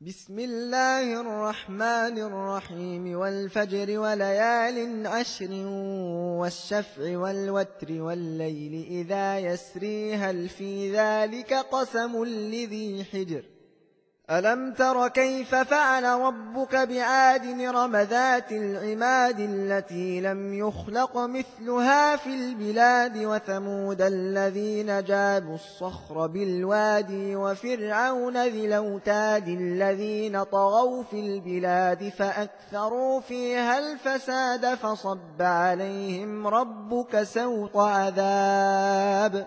بسم الله الرحمن الرحيم والفجر وليال عشر والشفع والوتر والليل إذا يسري هل في ذلك قسم لذي حجر؟ ألم تر كيف فعل ربك بعاد رم ذات العماد التي لم يخلق مثلها في البلاد وثمود الذين جابوا الصخر بالوادي وفرعون ذي الأوتاد الذين طغوا في البلاد فأكثروا فيها الفساد فصب عليهم ربك سوط عذاب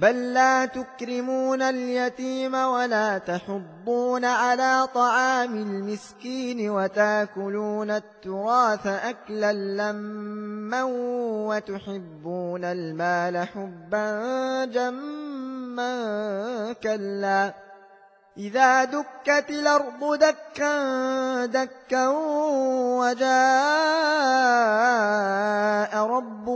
بل لا تكرمون اليتيم ولا تحضون على طعام المسكين وتاكلون التراث أكلا لما وتحبون المال حبا جما كلا. إذا دكت الأرض دكا دكا وجاء